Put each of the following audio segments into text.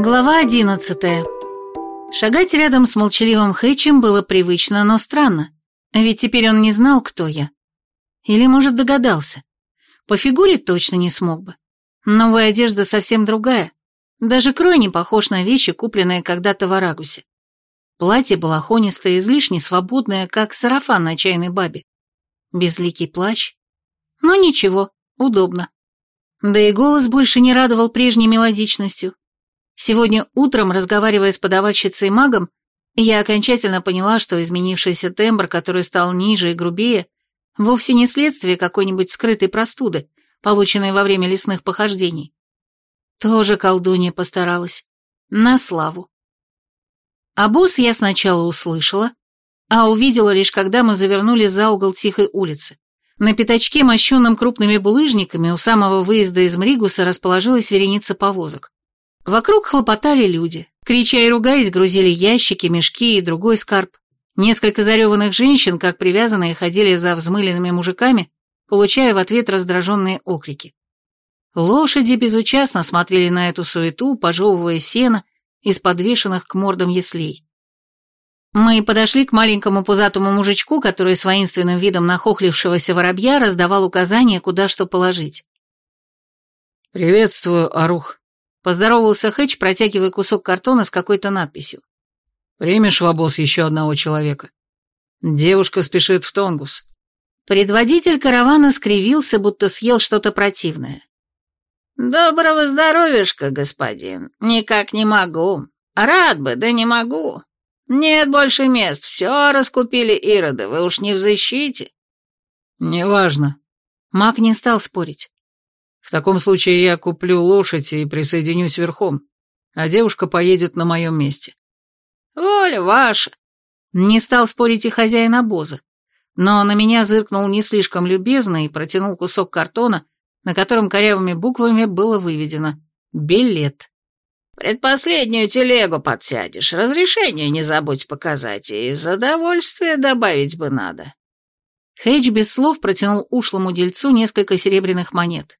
Глава одиннадцатая. Шагать рядом с молчаливым Хэтчем было привычно, но странно. Ведь теперь он не знал, кто я. Или, может, догадался. По фигуре точно не смог бы. Новая одежда совсем другая. Даже крой не похож на вещи, купленные когда-то в Арагусе. Платье балахонистое, излишне свободное, как сарафан на чайной бабе. Безликий плащ. Но ничего, удобно. Да и голос больше не радовал прежней мелодичностью. Сегодня утром, разговаривая с подавальщицей магом, я окончательно поняла, что изменившийся тембр, который стал ниже и грубее, вовсе не следствие какой-нибудь скрытой простуды, полученной во время лесных похождений. Тоже колдунья постаралась. На славу. А босс я сначала услышала, а увидела лишь, когда мы завернули за угол тихой улицы. На пятачке, мощенном крупными булыжниками, у самого выезда из Мригуса расположилась вереница повозок. Вокруг хлопотали люди. Крича и ругаясь, грузили ящики, мешки и другой скарб. Несколько зареванных женщин, как привязанные, ходили за взмыленными мужиками, получая в ответ раздраженные окрики. Лошади безучастно смотрели на эту суету, пожевывая сено из подвешенных к мордам яслей. Мы подошли к маленькому пузатому мужичку, который с воинственным видом нахохлившегося воробья раздавал указания, куда что положить. «Приветствую, Арух», Поздоровался Хэтч, протягивая кусок картона с какой-то надписью. «Примешь в обоз еще одного человека? Девушка спешит в Тонгус». Предводитель каравана скривился, будто съел что-то противное. «Доброго здоровьишка, господин. Никак не могу. Рад бы, да не могу. Нет больше мест, все раскупили ироды, вы уж не в защите». «Неважно». Маг не стал спорить. В таком случае я куплю лошадь и присоединюсь верхом, а девушка поедет на моем месте. Воля ваша. Не стал спорить и хозяин обоза, но на меня зыркнул не слишком любезно и протянул кусок картона, на котором корявыми буквами было выведено «Билет». «Предпоследнюю телегу подсядешь, разрешение не забудь показать, и за довольствие добавить бы надо». Хейдж без слов протянул ушлому дельцу несколько серебряных монет.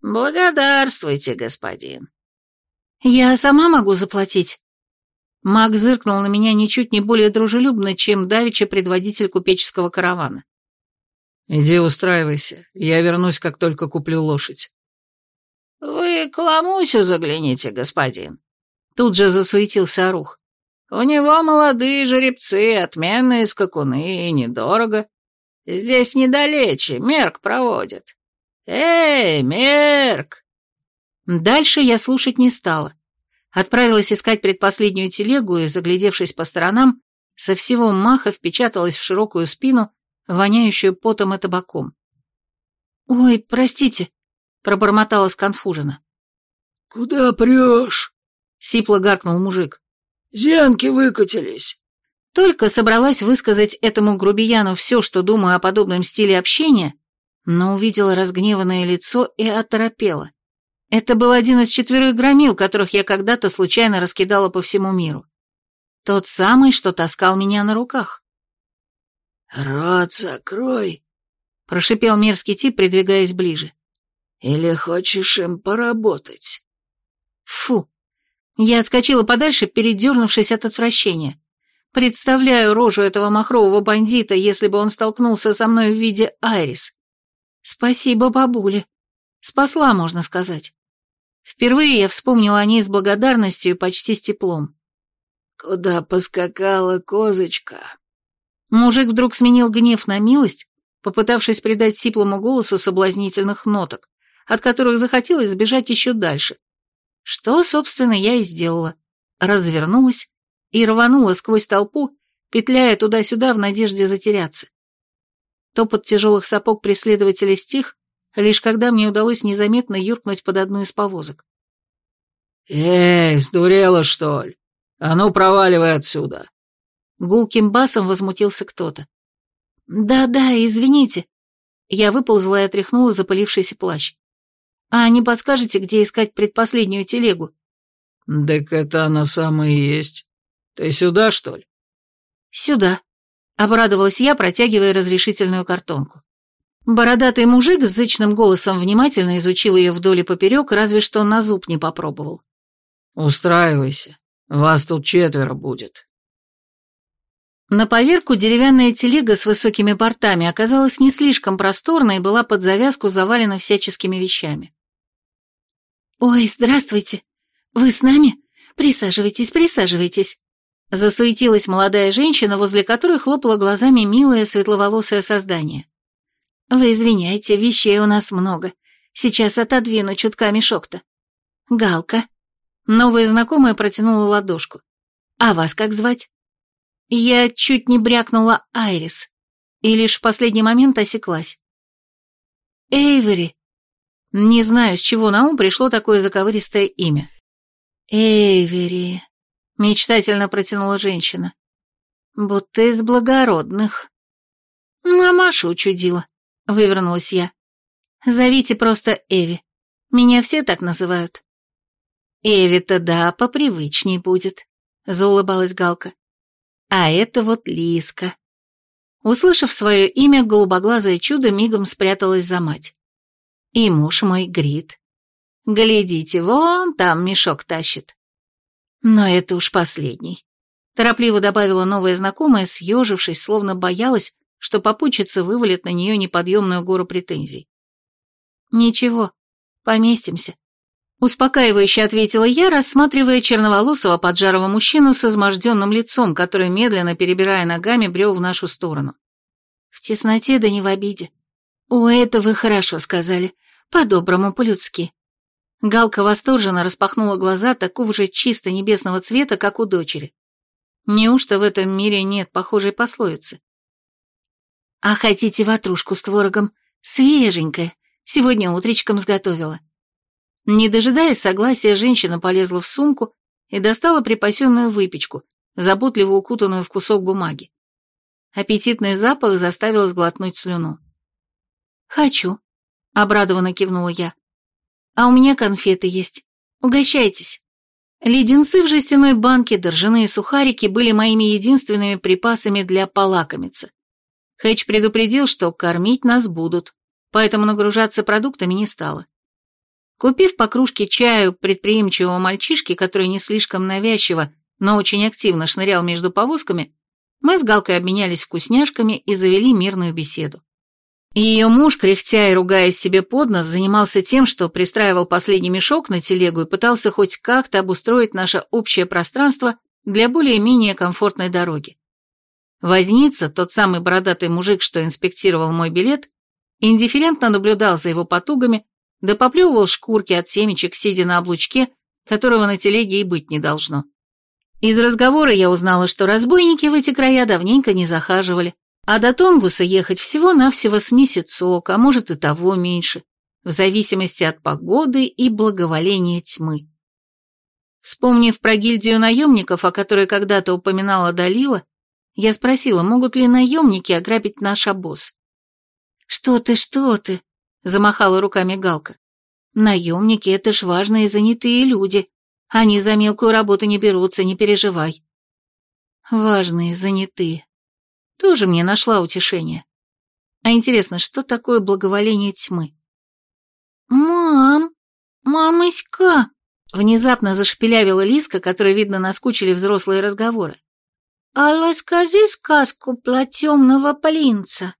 «Благодарствуйте, господин». «Я сама могу заплатить?» Маг зыркнул на меня ничуть не более дружелюбно, чем давеча предводитель купеческого каравана. «Иди устраивайся, я вернусь, как только куплю лошадь». «Вы к Ламусю загляните, господин». Тут же засуетился Арух. «У него молодые жеребцы, отменные скакуны и недорого. Здесь недалече, мерк проводят». «Эй, Мерк!» Дальше я слушать не стала. Отправилась искать предпоследнюю телегу и, заглядевшись по сторонам, со всего маха впечаталась в широкую спину, воняющую потом и табаком. «Ой, простите», — пробормотала сконфуженно. «Куда прешь?» — сипло гаркнул мужик. «Зенки выкатились». Только собралась высказать этому грубияну все, что думаю о подобном стиле общения, но увидела разгневанное лицо и оторопела. Это был один из четверых громил, которых я когда-то случайно раскидала по всему миру. Тот самый, что таскал меня на руках. «Рот закрой», — прошипел мерзкий тип, придвигаясь ближе. «Или хочешь им поработать?» Фу. Я отскочила подальше, передернувшись от отвращения. Представляю рожу этого махрового бандита, если бы он столкнулся со мной в виде Айрис. Спасибо бабуле. Спасла, можно сказать. Впервые я вспомнила о ней с благодарностью и почти с теплом. «Куда поскакала козочка?» Мужик вдруг сменил гнев на милость, попытавшись придать сиплому голосу соблазнительных ноток, от которых захотелось сбежать еще дальше. Что, собственно, я и сделала. Развернулась и рванула сквозь толпу, петляя туда-сюда в надежде затеряться. Топот тяжелых сапог преследователя стих, лишь когда мне удалось незаметно юркнуть под одну из повозок. «Эй, сдурела, что ли? А ну, проваливай отсюда!» Гулким басом возмутился кто-то. «Да-да, извините». Я выползла и отряхнула запылившийся плащ. «А не подскажете, где искать предпоследнюю телегу?» «Так это она самая и есть. Ты сюда, что ли?» «Сюда», Обрадовалась я, протягивая разрешительную картонку. Бородатый мужик с зычным голосом внимательно изучил ее вдоль и поперек, разве что на зуб не попробовал. «Устраивайся, вас тут четверо будет». На поверку деревянная телега с высокими бортами оказалась не слишком просторной и была под завязку завалена всяческими вещами. «Ой, здравствуйте! Вы с нами? Присаживайтесь, присаживайтесь!» Засуетилась молодая женщина, возле которой хлопала глазами милое светловолосое создание. «Вы извиняйте, вещей у нас много. Сейчас отодвину чутка мешок-то. Галка». Новая знакомая протянула ладошку. «А вас как звать?» Я чуть не брякнула Айрис, и лишь в последний момент осеклась. Эйвери. Не знаю, с чего на ум пришло такое заковыристое имя. Эйвери. Мечтательно протянула женщина. Будто из благородных. Мамаша учудила, вывернулась я. Зовите просто Эви. Меня все так называют. Эви-то да, попривычней будет, заулыбалась Галка. А это вот Лиска. Услышав свое имя, голубоглазое чудо мигом спряталось за мать. И муж мой Грит. Глядите, вон там мешок тащит. Но это уж последний. Торопливо добавила новая знакомая, съежившись, словно боялась, что попутчица вывалит на нее неподъемную гору претензий. «Ничего, поместимся», Успокаивающе ответила я, рассматривая черноволосого поджарого мужчину с изможденным лицом, который, медленно перебирая ногами, брел в нашу сторону. В тесноте да не в обиде. «О, это вы хорошо сказали. По-доброму, по-людски». Галка восторженно распахнула глаза такого же чисто небесного цвета, как у дочери. Неужто в этом мире нет похожей пословицы? «А хотите ватрушку с творогом? Свеженькая. Сегодня утречком сготовила. Не дожидаясь согласия, женщина полезла в сумку и достала припасенную выпечку, заботливо укутанную в кусок бумаги. Аппетитный запах заставил сглотнуть слюну. «Хочу», — обрадованно кивнула я. «А у меня конфеты есть. Угощайтесь». Леденцы в жестяной банке, доржаные сухарики были моими единственными припасами для полакомиться. Хэч предупредил, что кормить нас будут, поэтому нагружаться продуктами не стало. Купив по кружке чаю предприимчивого мальчишки, который не слишком навязчиво, но очень активно шнырял между повозками, мы с Галкой обменялись вкусняшками и завели мирную беседу. Ее муж, кряхтя и ругаясь себе под нос, занимался тем, что пристраивал последний мешок на телегу и пытался хоть как-то обустроить наше общее пространство для более-менее комфортной дороги. Возница, тот самый бородатый мужик, что инспектировал мой билет, индифферентно наблюдал за его потугами да поплевывал шкурки от семечек, сидя на облучке, которого на телеге и быть не должно. Из разговора я узнала, что разбойники в эти края давненько не захаживали, а до Тонгуса ехать всего-навсего с месяцок, а может и того меньше, в зависимости от погоды и благоволения тьмы. Вспомнив про гильдию наемников, о которой когда-то упоминала Далила, я спросила, могут ли наемники ограбить наш обоз. «Что ты, что ты?» замахала руками Галка. Наемники — это ж важные занятые люди. Они за мелкую работу не берутся, не переживай. Важные, занятые. Тоже мне нашла утешение. А интересно, что такое благоволение тьмы? «Мам! Мамыська!» Внезапно зашепелявила Лиска, которой, видно, наскучили взрослые разговоры. «А расскажи сказку про темного принца».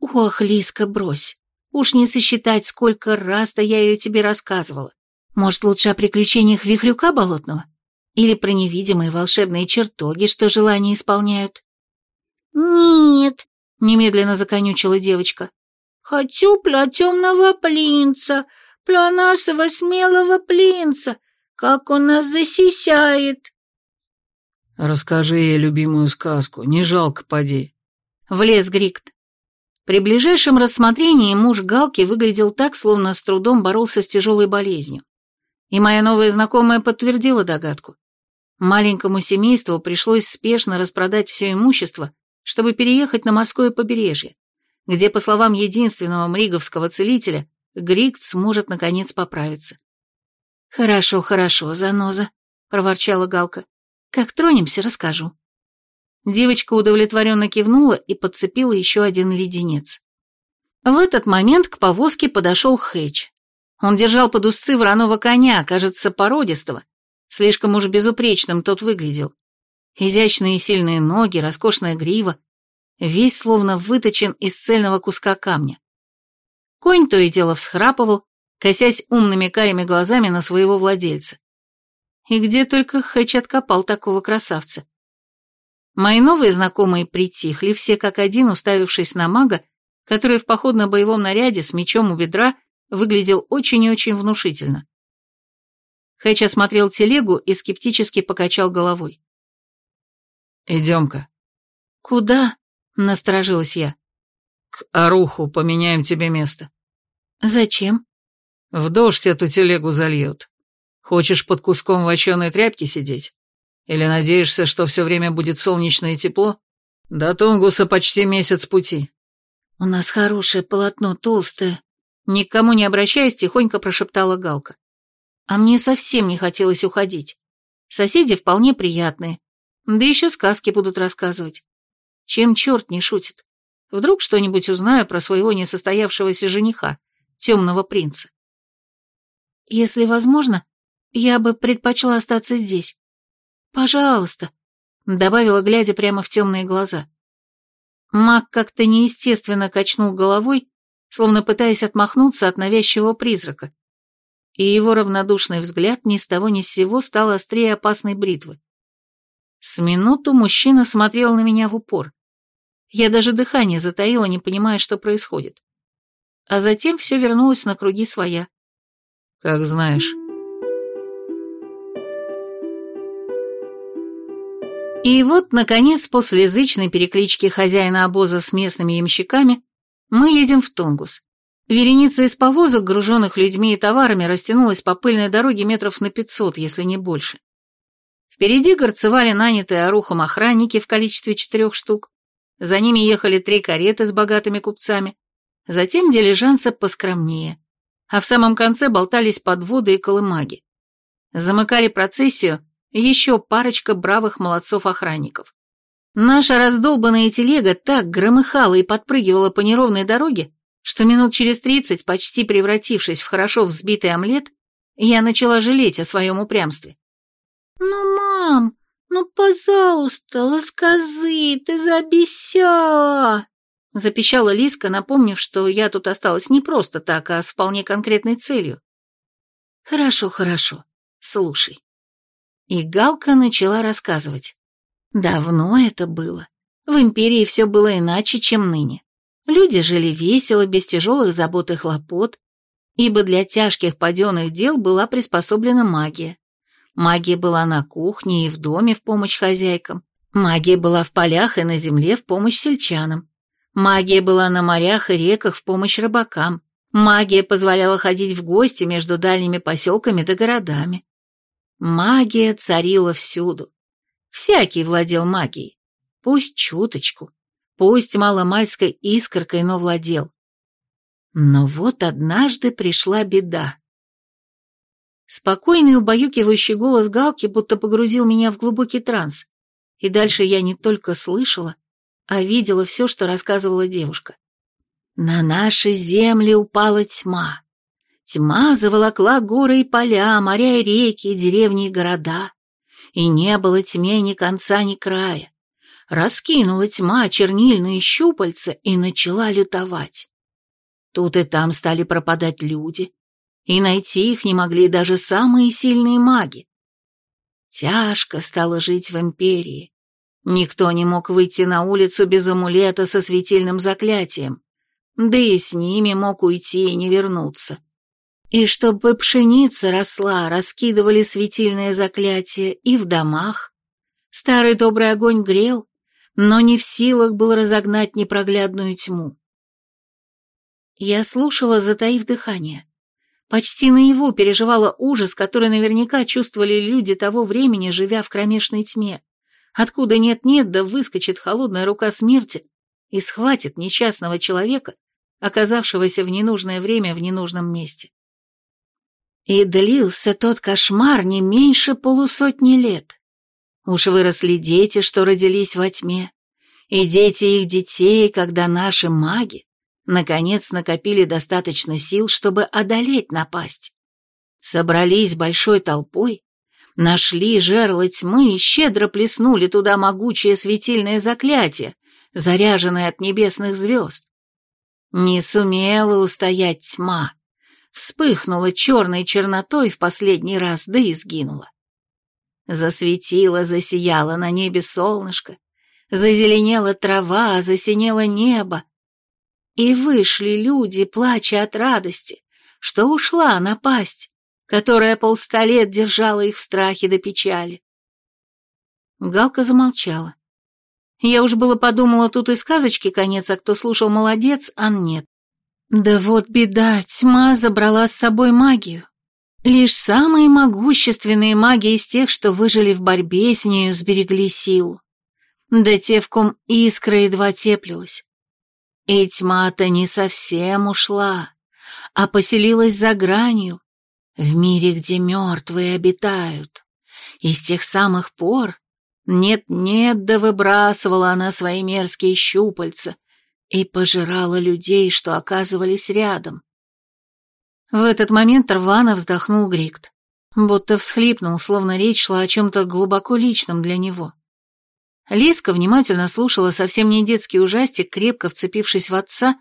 «Ох, Лиска, брось. Уж не сосчитать, сколько раз-то я ее тебе рассказывала. Может, лучше о приключениях Вихрюка Болотного? Или про невидимые волшебные чертоги, что желания исполняют? «Нет», — немедленно законючила девочка. «Хочу про темного принца, про нашего смелого принца, как он нас засисяет». «Расскажи ей любимую сказку, не жалко, поди». Влез Грикт. При ближайшем рассмотрении муж Галки выглядел так, словно с трудом боролся с тяжелой болезнью. И моя новая знакомая подтвердила догадку. Маленькому семейству пришлось спешно распродать все имущество, чтобы переехать на морское побережье, где, по словам единственного мриговского целителя, Грикт сможет наконец поправиться. «Хорошо, хорошо, заноза», — проворчала Галка. «Как тронемся, расскажу». Девочка удовлетворенно кивнула и подцепила еще один леденец. В этот момент к повозке подошел Хэч. Он держал под узцы вороного коня, кажется, породистого, Слишком уж безупречным тот выглядел. Изящные и сильные ноги, роскошная грива, весь словно выточен из цельного куска камня. Конь то и дело всхрапывал, косясь умными карими глазами на своего владельца. И где только Хэч откопал такого красавца. Мои новые знакомые притихли, все как один, уставившись на мага, который в походно-боевом наряде с мечом у бедра выглядел очень и очень внушительно. Хэч осмотрел телегу и скептически покачал головой. «Идем-ка». «Куда?» — насторожилась я. «К Аруху поменяем тебе место». «Зачем?» «В дождь эту телегу зальет. Хочешь под куском вощеной тряпки сидеть? Или надеешься, что все время будет солнечное тепло? До Тунгуса почти месяц пути». «У нас хорошее полотно, толстое», — никому не обращаясь, тихонько прошептала Галка. «А мне совсем не хотелось уходить. Соседи вполне приятные, да еще сказки будут рассказывать. Чем черт не шутит? Вдруг что-нибудь узнаю про своего несостоявшегося жениха, темного принца. Если возможно, я бы предпочла остаться здесь. Пожалуйста, добавила, глядя прямо в темные глаза. Маг как-то неестественно качнул головой, словно пытаясь отмахнуться от навязчивого призрака, и его равнодушный взгляд ни с того ни с сего стал острее опасной бритвы. С минуту мужчина смотрел на меня в упор. Я даже дыхание затаила, не понимая, что происходит. А затем все вернулось на круги своя. «Как знаешь». И вот, наконец, после язычной переклички хозяина обоза с местными ямщиками, мы едем в Тунгус. Вереница из повозок, груженных людьми и товарами, растянулась по пыльной дороге метров на пятьсот, если не больше. Впереди горцевали нанятые орухом охранники в количестве четырех штук, за ними ехали три кареты с богатыми купцами, затем дилижансы поскромнее, а в самом конце болтались подводы и колымаги. Замыкали процессию еще парочка бравых молодцов-охранников. Наша раздолбанная телега так громыхала и подпрыгивала по неровной дороге, что минут через тридцать, почти превратившись в хорошо взбитый омлет, я начала жалеть о своем упрямстве. «Ну, мам, ну, пожалуйста, ласказы, ты заобещала!» Запищала Лиска, напомнив, что я тут осталась не просто так, а с вполне конкретной целью. «Хорошо, хорошо, слушай». И Галка начала рассказывать. Давно это было. В Империи все было иначе, чем ныне. Люди жили весело, без тяжелых забот и хлопот, ибо для тяжких паденных дел была приспособлена магия. Магия была на кухне и в доме в помощь хозяйкам. Магия была в полях и на земле в помощь сельчанам. Магия была на морях и реках в помощь рыбакам. Магия позволяла ходить в гости между дальними поселками да городами. Магия царила всюду. Всякий владел магией. Пусть чуточку, пусть маломальской искоркой, но владел. Но вот однажды пришла беда. Спокойный убаюкивающий голос Галки будто погрузил меня в глубокий транс, и дальше я не только слышала, а видела все, что рассказывала девушка. На наши земли упала тьма. Тьма заволокла горы и поля, моря и реки, деревни и города. И не было тьме ни конца, ни края. Раскинула тьма чернильные щупальца и начала лютовать. Тут и там стали пропадать люди, и найти их не могли даже самые сильные маги. Тяжко стало жить в Империи. Никто не мог выйти на улицу без амулета со светильным заклятием, да и с ними мог уйти и не вернуться. И чтобы пшеница росла, раскидывали светильное заклятие и в домах. Старый добрый огонь грел, но не в силах был разогнать непроглядную тьму. Я слушала, затаив дыхание. Почти наяву переживала ужас, который наверняка чувствовали люди того времени, живя в кромешной тьме, откуда нет-нет, да выскочит холодная рука смерти и схватит несчастного человека, оказавшегося в ненужное время в ненужном месте. И длился тот кошмар не меньше полусотни лет. Уж выросли дети, что родились во тьме, и дети их детей, когда наши маги, наконец накопили достаточно сил, чтобы одолеть напасть. Собрались большой толпой, Нашли жерло тьмы и щедро плеснули туда могучее светильное заклятие, заряженное от небесных звезд. Не сумела устоять тьма. Вспыхнула черной чернотой в последний раз, да и сгинула. Засветило, засияло на небе солнышко, зазеленела трава, засинело небо. И вышли люди, плача от радости, что ушла напасть, которая полста лет держала их в страхе до печали. Галка замолчала. Я уж было подумала, тут и сказочки конец, а кто слушал, молодец, а нет. Да вот беда, тьма забрала с собой магию. Лишь самые могущественные маги из тех, что выжили в борьбе с нею, сберегли силу. Да те, в ком искра едва теплилась. И тьма-то не совсем ушла, а поселилась за гранью, в мире, где мертвые обитают. И с тех самых пор нет-нет, да выбрасывала она свои мерзкие щупальца и пожирала людей, что оказывались рядом. В этот момент рвано вздохнул Грикт, будто всхлипнул, словно речь шла о чем-то глубоко личном для него. Лиска внимательно слушала совсем не детский ужастик, крепко вцепившись в отца,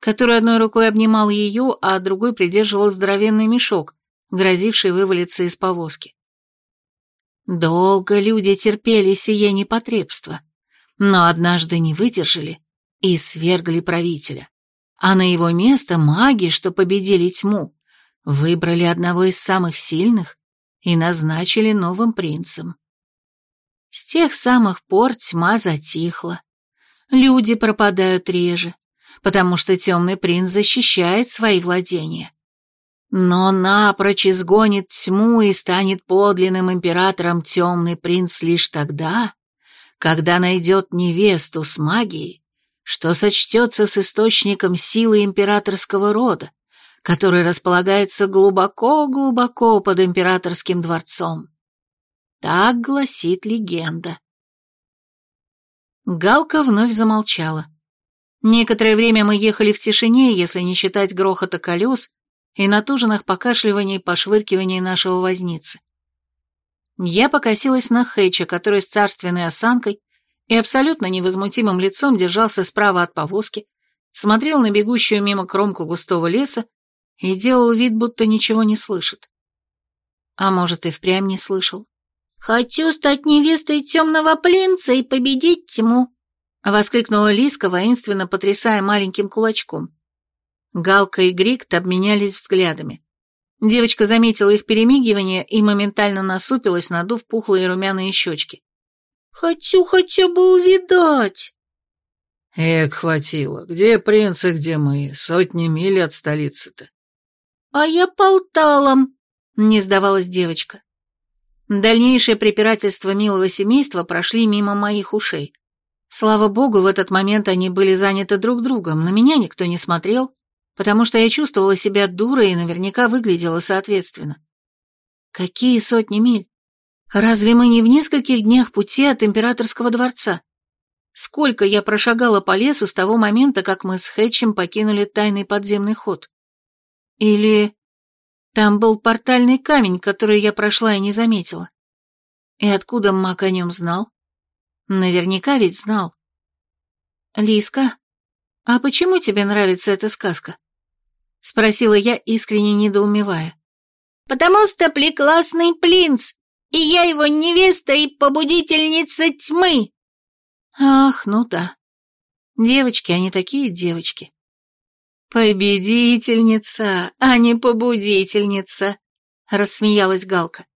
который одной рукой обнимал ее, а другой придерживал здоровенный мешок, грозивший вывалиться из повозки. Долго люди терпели сие непотребство, но однажды не выдержали и свергли правителя. А на его место маги, что победили тьму, выбрали одного из самых сильных и назначили новым принцем. С тех самых пор тьма затихла. Люди пропадают реже, потому что темный принц защищает свои владения но напрочь изгонит тьму и станет подлинным императором темный принц лишь тогда, когда найдет невесту с магией, что сочтется с источником силы императорского рода, который располагается глубоко-глубоко под императорским дворцом. Так гласит легенда. Галка вновь замолчала. Некоторое время мы ехали в тишине, если не считать грохота колес и натуженных покашливаний и пошвыркиваний нашего возницы. Я покосилась на Хэча, который с царственной осанкой и абсолютно невозмутимым лицом держался справа от повозки, смотрел на бегущую мимо кромку густого леса и делал вид, будто ничего не слышит. А может, и впрямь не слышал. «Хочу стать невестой темного принца и победить тьму», — воскликнула Лиска, воинственно потрясая маленьким кулачком. Галка и Грикт обменялись взглядами. Девочка заметила их перемигивание и моментально насупилась, надув пухлые румяные щечки. «Хочу хотя бы увидать!» «Эк, хватило. Где принц и где мы? Сотни миль от столицы-то». «А я полталом», — не сдавалась девочка. Дальнейшие препирательства милого семейства прошли мимо моих ушей. Слава богу, в этот момент они были заняты друг другом, на меня никто не смотрел, потому что я чувствовала себя дурой и наверняка выглядела соответственно. Какие сотни миль? Разве мы не в нескольких днях пути от императорского дворца? Сколько я прошагала по лесу с того момента, как мы с Хэтчем покинули тайный подземный ход? Или там был портальный камень, который я прошла и не заметила? И откуда маг о нем знал? Наверняка ведь знал. Лиска, а почему тебе нравится эта сказка? — спросила я, искренне недоумевая. «Потому что прекрасный принц, и я его невеста и побудительница тьмы!» «Ах, ну да. Девочки, они такие девочки». «Победительница, а не побудительница», — рассмеялась Галка.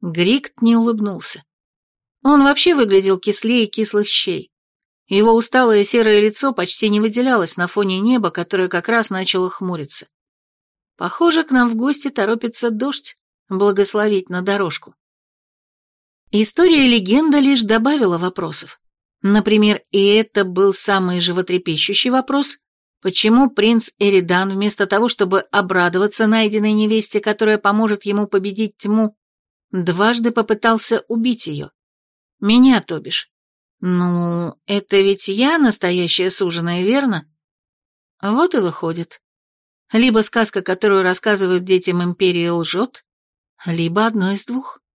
Грикт не улыбнулся. Он вообще выглядел кислее кислых щей. Его усталое серое лицо почти не выделялось на фоне неба, которое как раз начало хмуриться. Похоже, к нам в гости торопится дождь, благословить на дорожку. История легенда лишь добавила вопросов. Например, и это был самый животрепещущий вопрос, почему принц Эридан вместо того, чтобы обрадоваться найденной невесте, которая поможет ему победить тьму, дважды попытался убить ее. Меня, то бишь. Ну, это ведь я настоящая суженая, верно? Вот и выходит. Либо сказка, которую рассказывают детям империи, лжет, либо одно из двух.